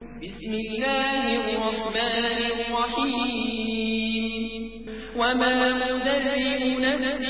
بسم الله الرحمن الرحيم. وما مدرئ نفسي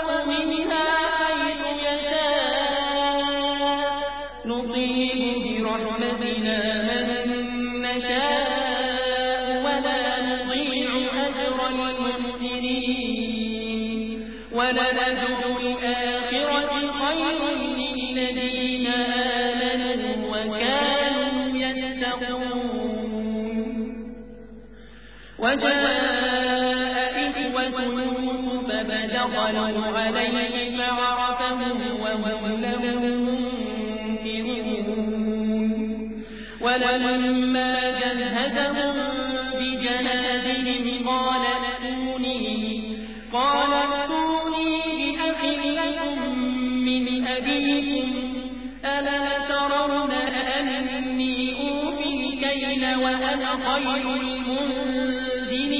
وأنا خير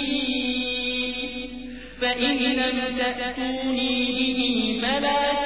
المنزلين فإن لم تأتوني به فلا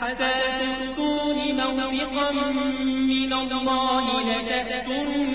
حتى تؤتون موثقا من الله لتأتون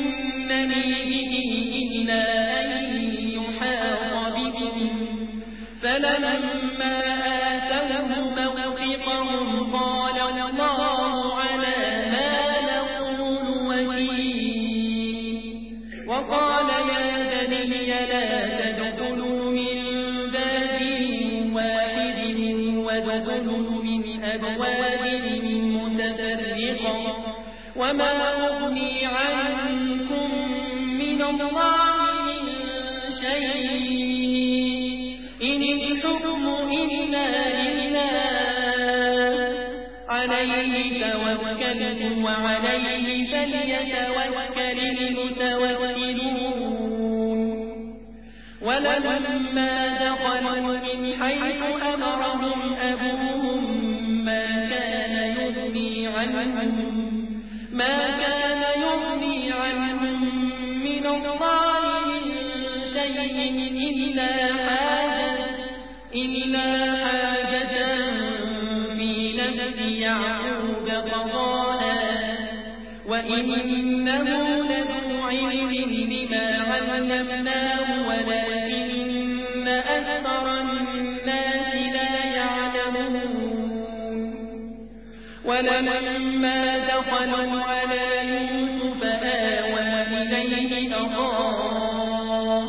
ولما دخلوا على يوسف آوى إليه أخاه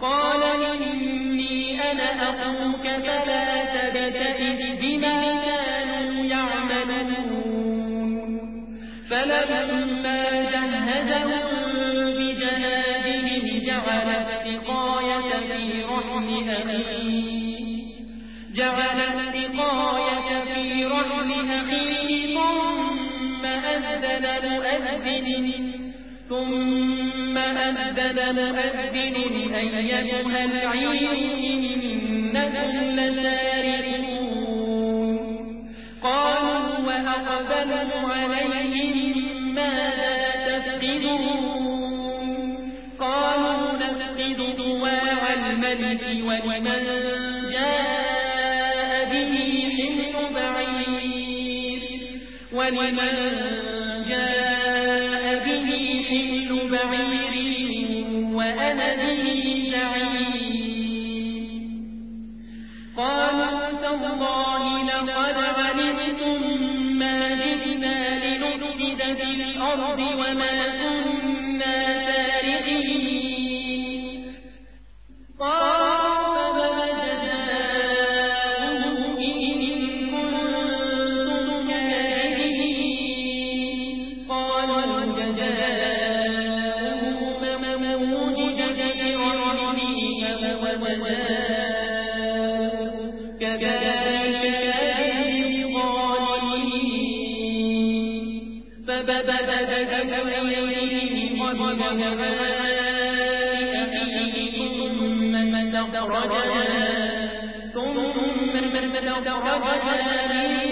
قال إني أنا أخوك فلا مؤذن العير إنكم لسارقون قالوا وأقبلوا عليهم ماذا تفقدون قالوا نفقد طواع الملك ولمن جاء به حمل بعير ولمن ثم من استخرجنا ثم من استخرجنا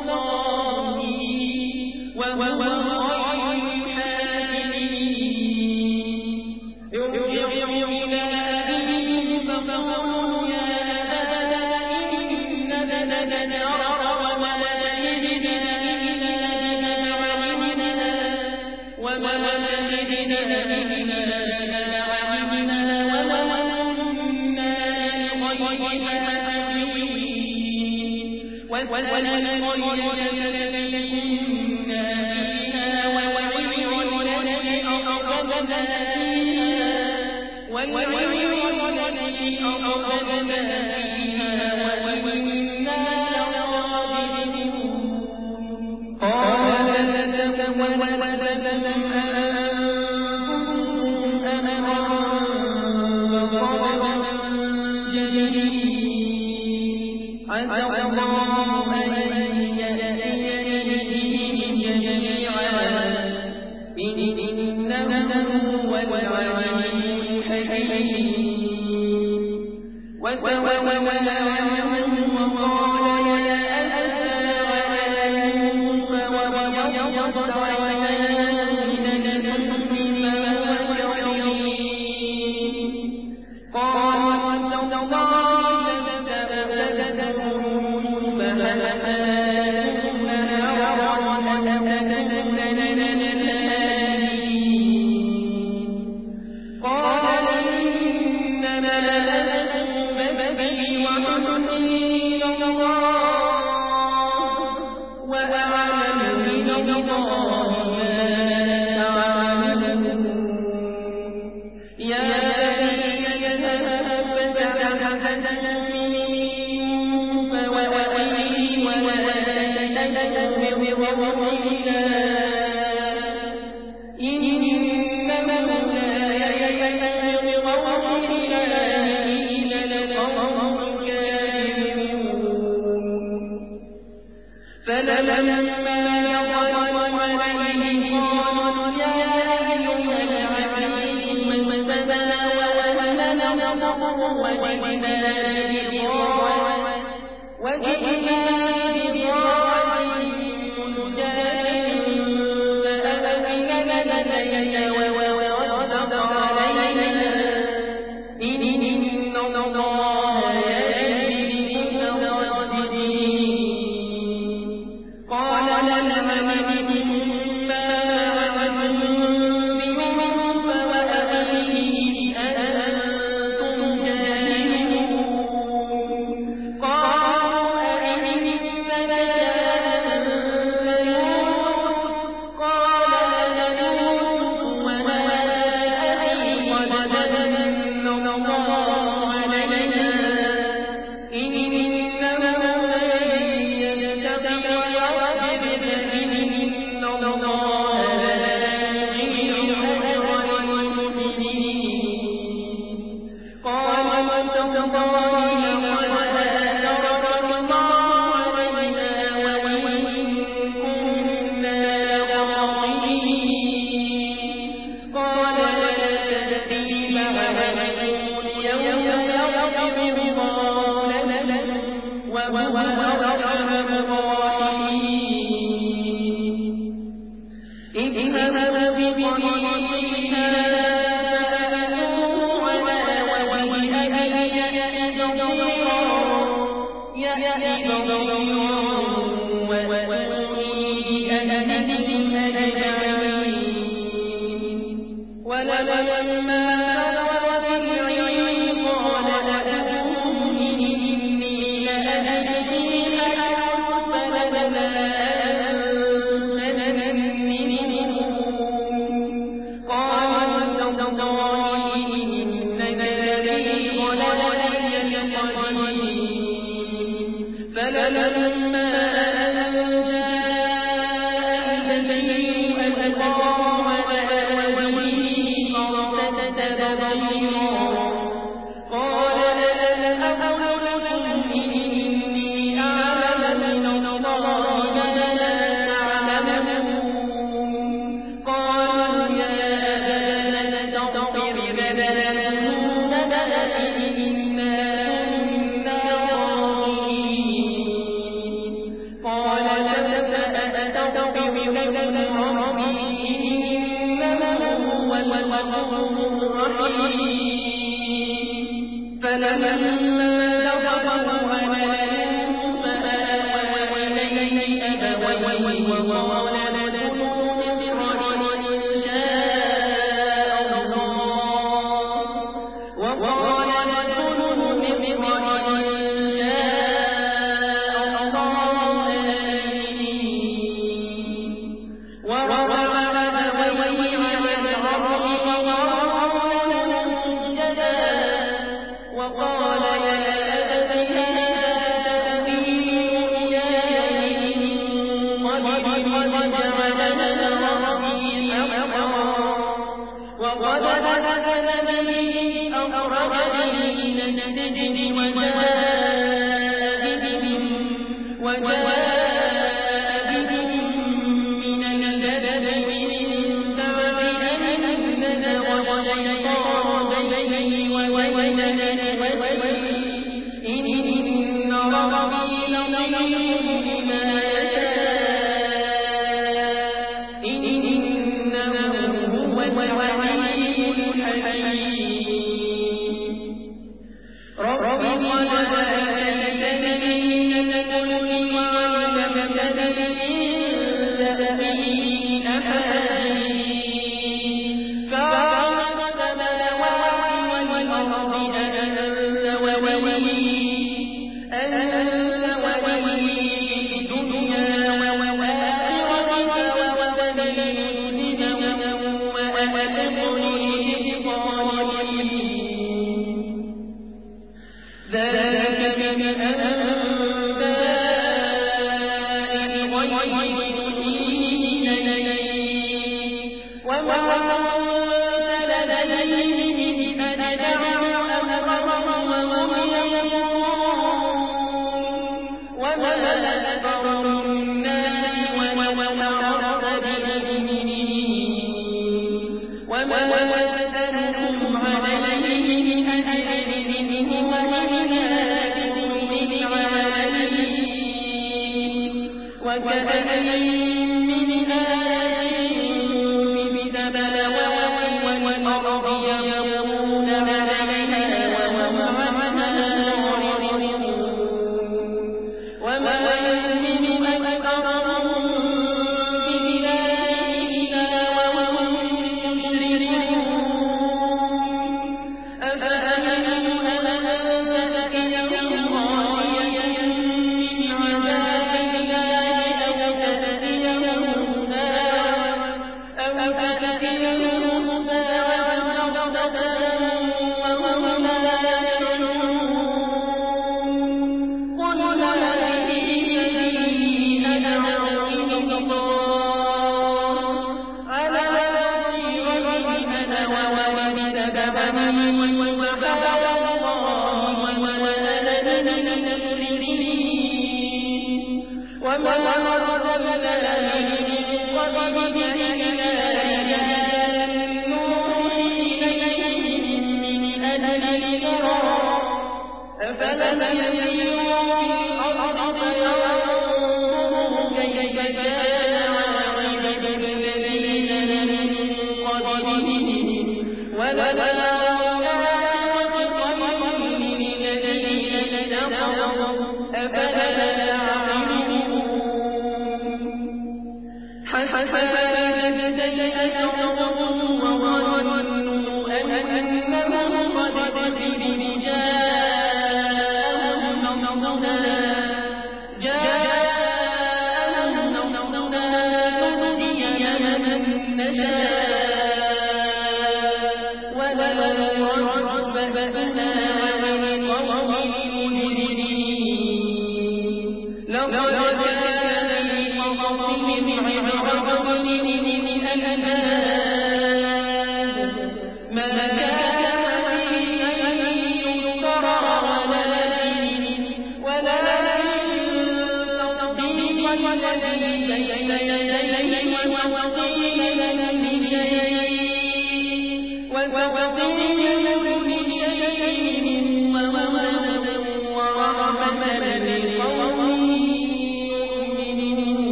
وما الرحيم فلما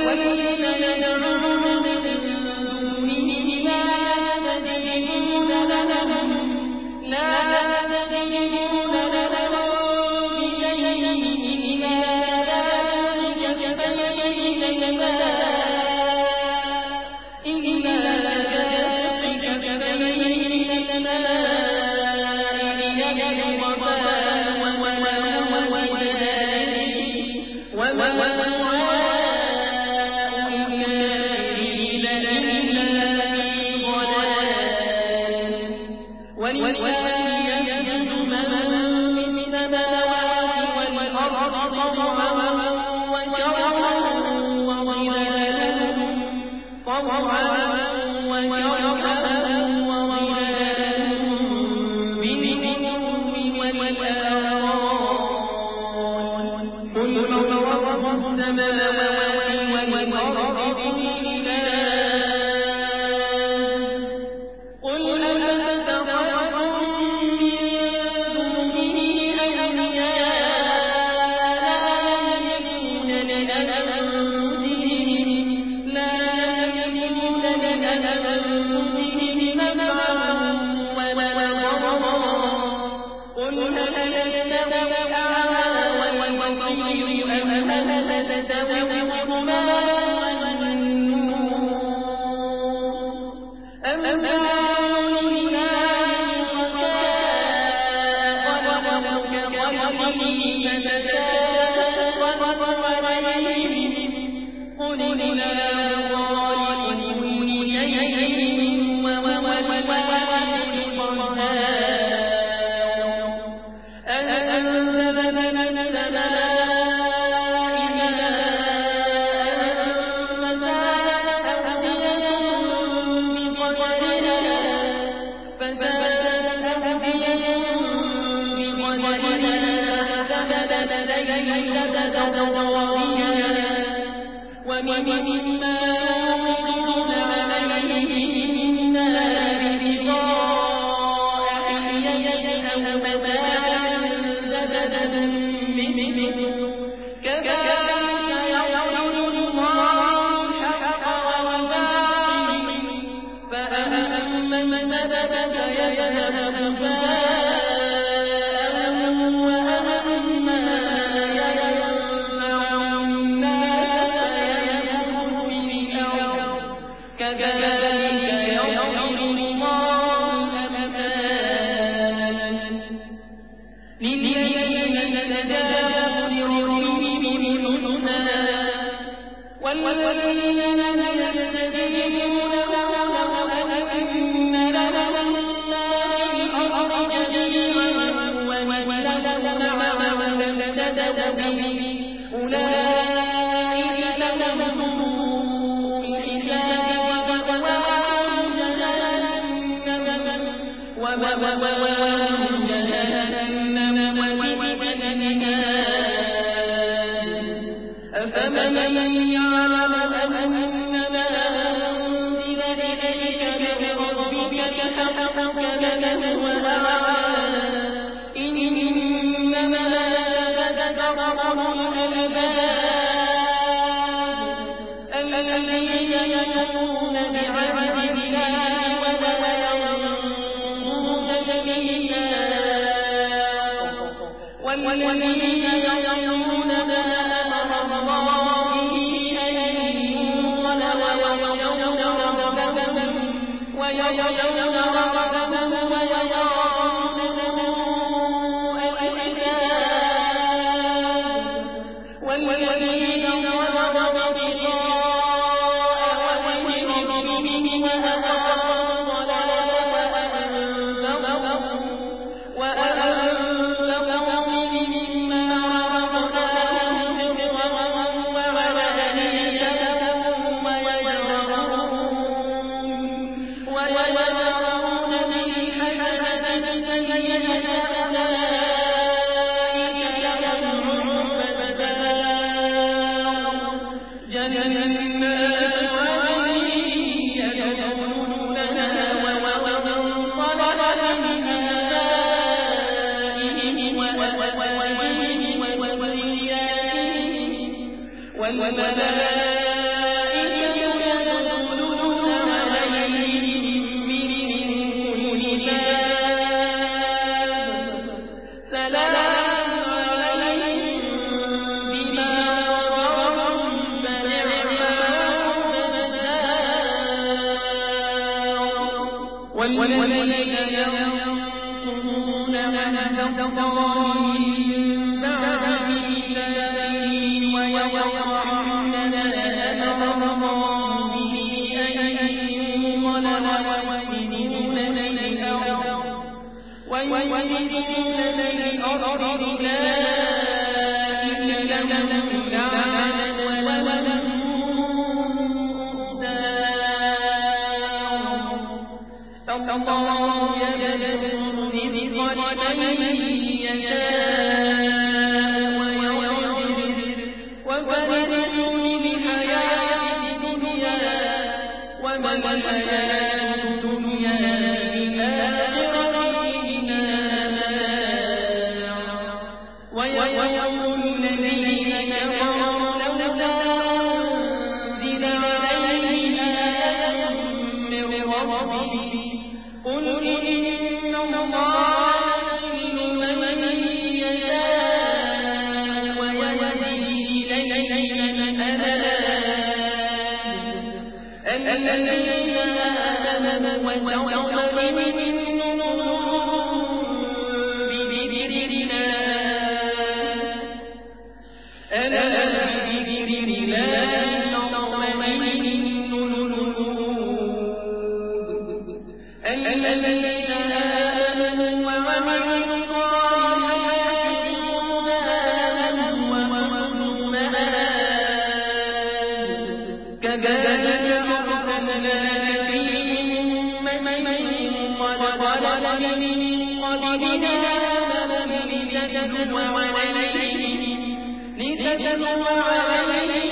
وما ويفسدون كما هو في الأرض عليهم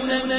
الله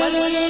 我的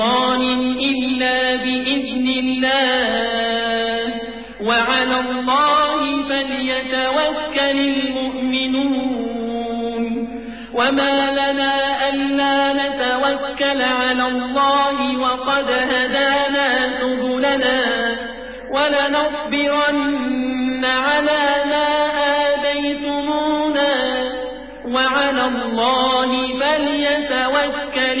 سلطان إلا بإذن الله. وعلى الله فليتوكل المؤمنون. وما لنا ألا نتوكل على الله وقد هدانا سبلنا. ولنصبرن على ما آذيتمونا وعلى الله فليتوكل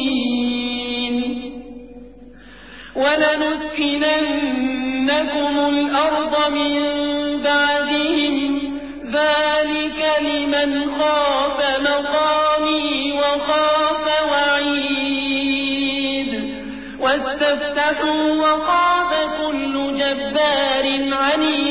ولنسكننكم الأرض من بعدهم. ذلك لمن خاف مقامي وخاف وعيد. واستفتحوا وخاف كل جبار عنيد.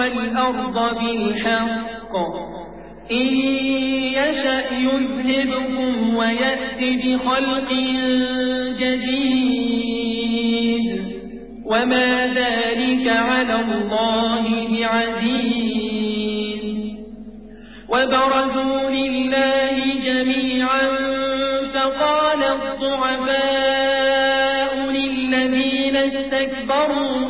والأرض بالحق. إن يشأ يذهبكم ويأتي بخلق جديد. وما ذلك على الله بعزيز. وبرزوا لله جميعا فقال الضعفاء للذين استكبروا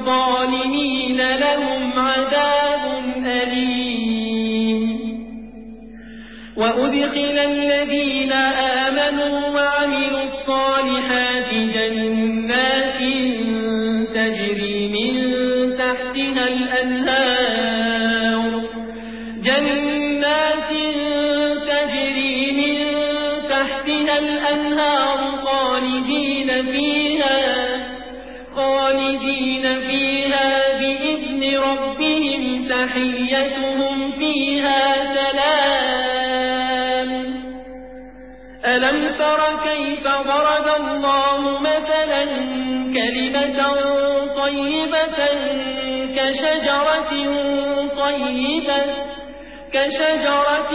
الظالمين لهم عذاب أليم. وأدخل الذين آمنوا وعملوا الصالحات تر كيف ضرب الله مثلا كلمة طيبة كشجرة طيبة كشجرة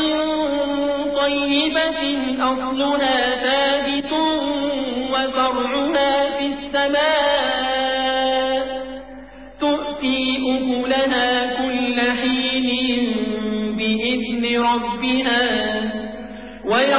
طيبة أصلها ثابت وفرعها في السماء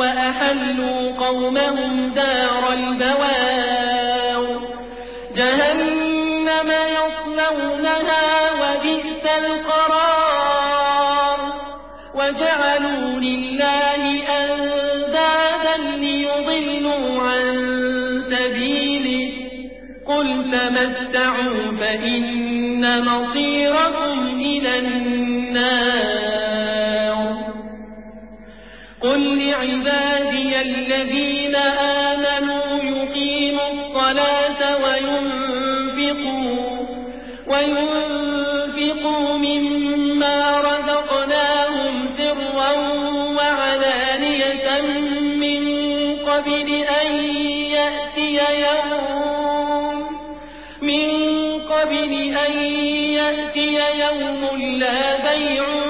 وأحلوا قومهم دار البوار. جهنم يصلونها وبئس القرار. وجعلوا لله أندادا ليضلوا عن سبيله. قل تمتعوا فإن مصيركم لعبادي الذين آمنوا يقيموا الصلاة وينفقوا وينفقوا مما رزقناهم سرا وعلانية من قبل أن يأتي يوم من قبل أن يأتي يوم لا بيع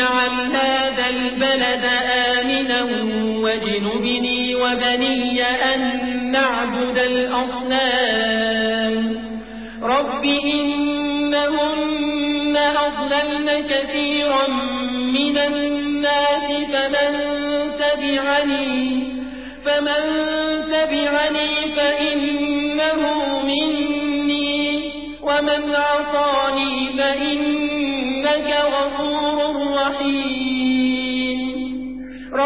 رب اجعل هذا البلد آمنا واجنبني وبني أن نعبد الأصنام. رب إنهن أضللن كثيرا من الناس فمن تبعني فمن تبعني فإنه مني ومن عصاني فإنك غفور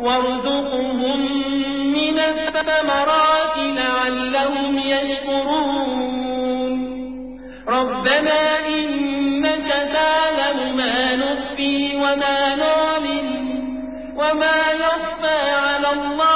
وارزقهم من الثمرات لعلهم يشكرون. ربنا إنك تعلم ما نخفي وما نعلن وما يخفى على الله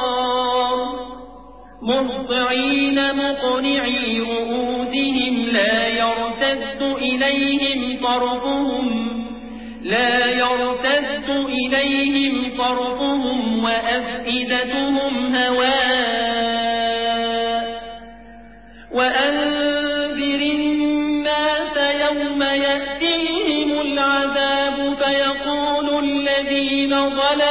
مهطعين مقنعي رؤوسهم لا يرتد إليهم طرفهم لا يرتد إليهم طرفهم وأفئدتهم هواء وأنذر الناس يوم يأتيهم العذاب فيقول الذين ظلموا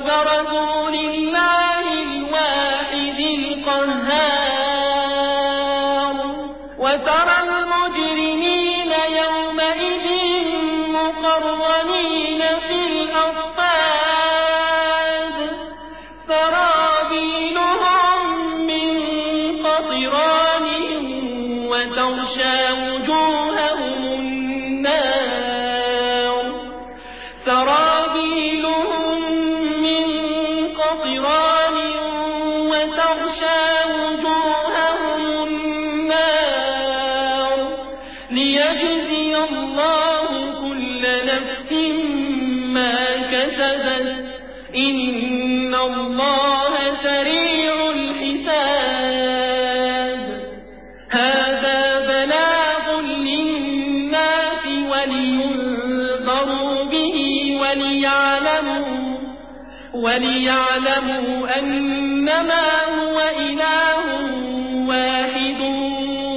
وبرزوا لله الواحد القهار وليعلموا أنما هو إله واحد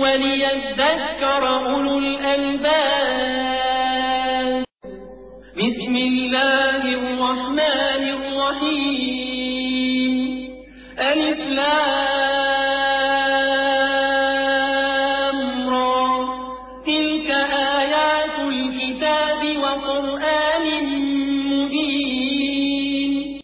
وليذكر